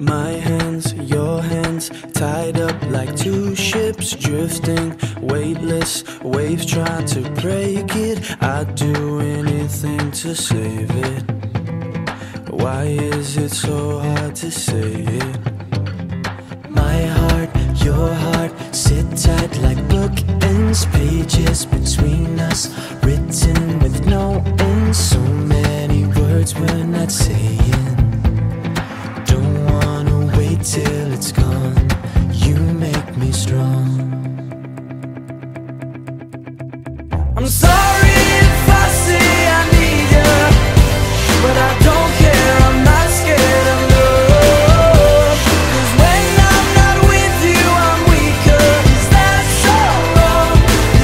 My hands, your hands, tied up like two ships drifting, weightless, waves trying to break it. I'd do anything to save it. Why is it so hard to say it? My heart, your heart, sit tight like bookends, pages between us, written it's gone. You make me strong. I'm sorry if I say I need you, but I don't care. I'm not scared of love. 'Cause when I'm not with you, I'm weaker. Is that so wrong?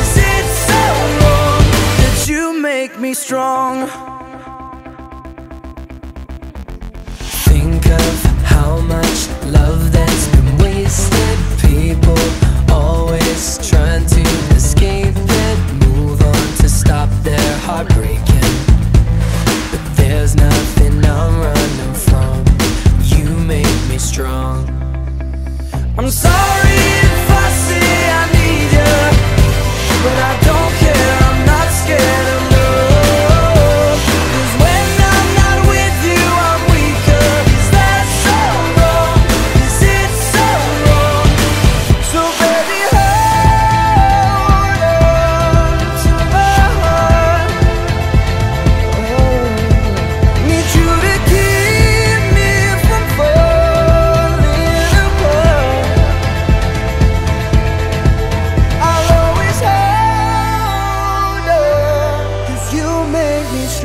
Is it so wrong that you make me strong? Think of how much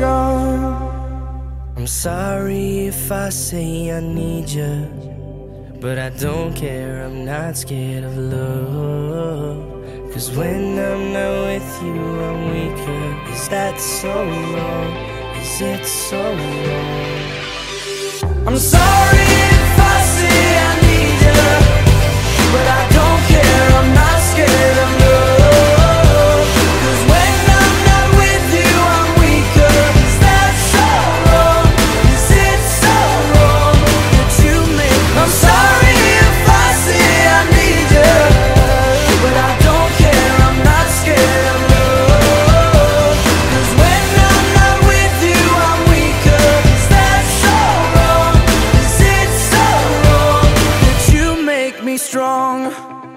I'm sorry if I say I need you, but I don't care. I'm not scared of love. Cause when I'm not with you, I'm weaker. Is that so wrong? Is it so wrong? I'm sorry strong.